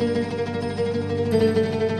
बिंदिया